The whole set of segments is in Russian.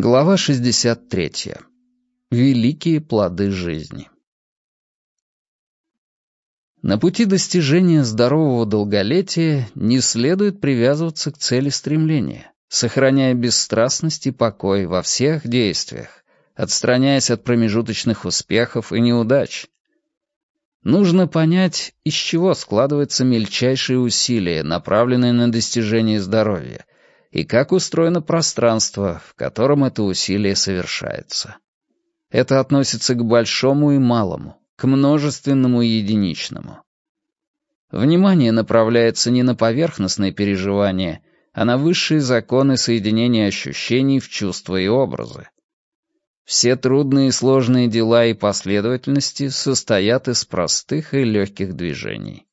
Глава 63. Великие плоды жизни. На пути достижения здорового долголетия не следует привязываться к цели стремления, сохраняя бесстрастность и покой во всех действиях, отстраняясь от промежуточных успехов и неудач. Нужно понять, из чего складываются мельчайшие усилия, направленные на достижение здоровья, и как устроено пространство, в котором это усилие совершается. Это относится к большому и малому, к множественному и единичному. Внимание направляется не на поверхностные переживания, а на высшие законы соединения ощущений в чувства и образы. Все трудные и сложные дела и последовательности состоят из простых и легких движений.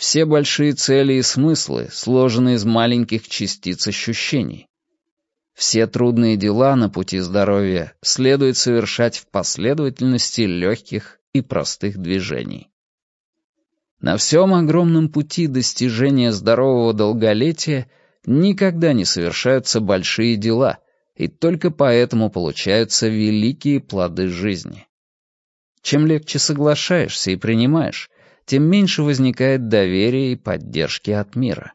Все большие цели и смыслы сложены из маленьких частиц ощущений. Все трудные дела на пути здоровья следует совершать в последовательности легких и простых движений. На всем огромном пути достижения здорового долголетия никогда не совершаются большие дела, и только поэтому получаются великие плоды жизни. Чем легче соглашаешься и принимаешь, тем меньше возникает доверия и поддержки от мира.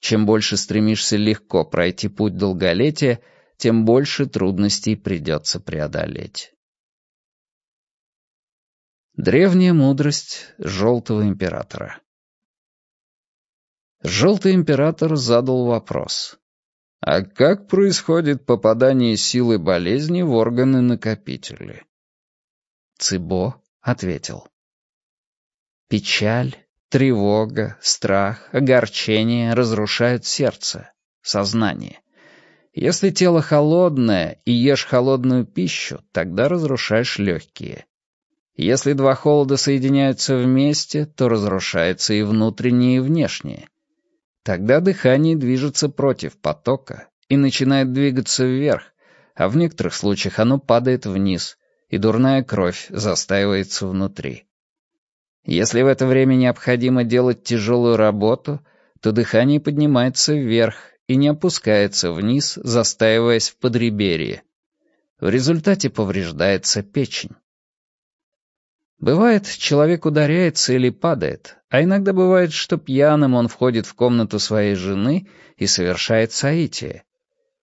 Чем больше стремишься легко пройти путь долголетия, тем больше трудностей придется преодолеть. Древняя мудрость Желтого Императора Желтый Император задал вопрос. А как происходит попадание силы болезни в органы-накопители? Цибо ответил. Печаль, тревога, страх, огорчение разрушают сердце, сознание. Если тело холодное и ешь холодную пищу, тогда разрушаешь легкие. Если два холода соединяются вместе, то разрушается и внутреннее, и внешнее. Тогда дыхание движется против потока и начинает двигаться вверх, а в некоторых случаях оно падает вниз, и дурная кровь застаивается внутри. Если в это время необходимо делать тяжелую работу, то дыхание поднимается вверх и не опускается вниз, застаиваясь в подреберье. В результате повреждается печень. Бывает, человек ударяется или падает, а иногда бывает, что пьяным он входит в комнату своей жены и совершает соитие.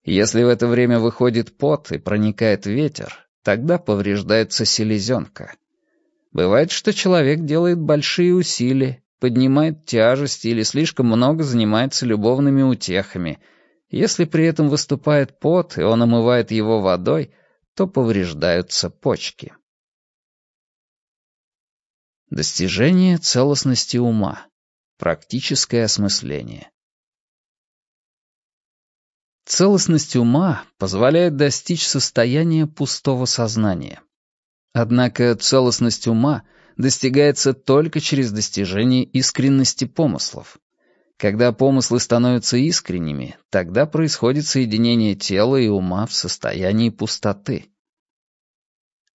Если в это время выходит пот и проникает ветер, тогда повреждается селезенка. Бывает, что человек делает большие усилия, поднимает тяжесть или слишком много занимается любовными утехами. Если при этом выступает пот, и он омывает его водой, то повреждаются почки. Достижение целостности ума. Практическое осмысление. Целостность ума позволяет достичь состояния пустого сознания. Однако целостность ума достигается только через достижение искренности помыслов. Когда помыслы становятся искренними, тогда происходит соединение тела и ума в состоянии пустоты.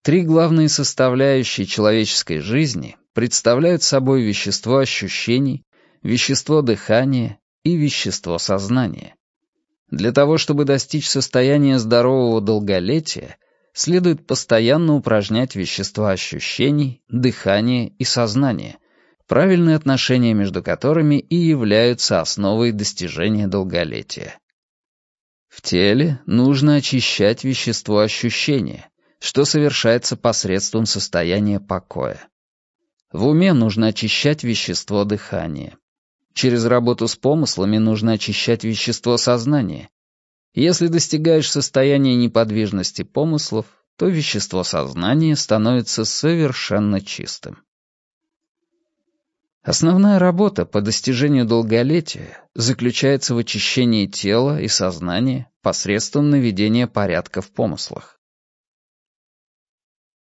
Три главные составляющие человеческой жизни представляют собой вещество ощущений, вещество дыхания и вещество сознания. Для того, чтобы достичь состояния здорового долголетия, следует постоянно упражнять вещества ощущений, дыхания и сознания, правильные отношения между которыми и являются основой достижения долголетия. В теле нужно очищать вещество ощущения, что совершается посредством состояния покоя. В уме нужно очищать вещество дыхания. Через работу с помыслами нужно очищать вещество сознания, если достигаешь состояния неподвижности помыслов, то вещество сознания становится совершенно чистым. Основная работа по достижению долголетия заключается в очищении тела и сознания посредством наведения порядка в помыслах.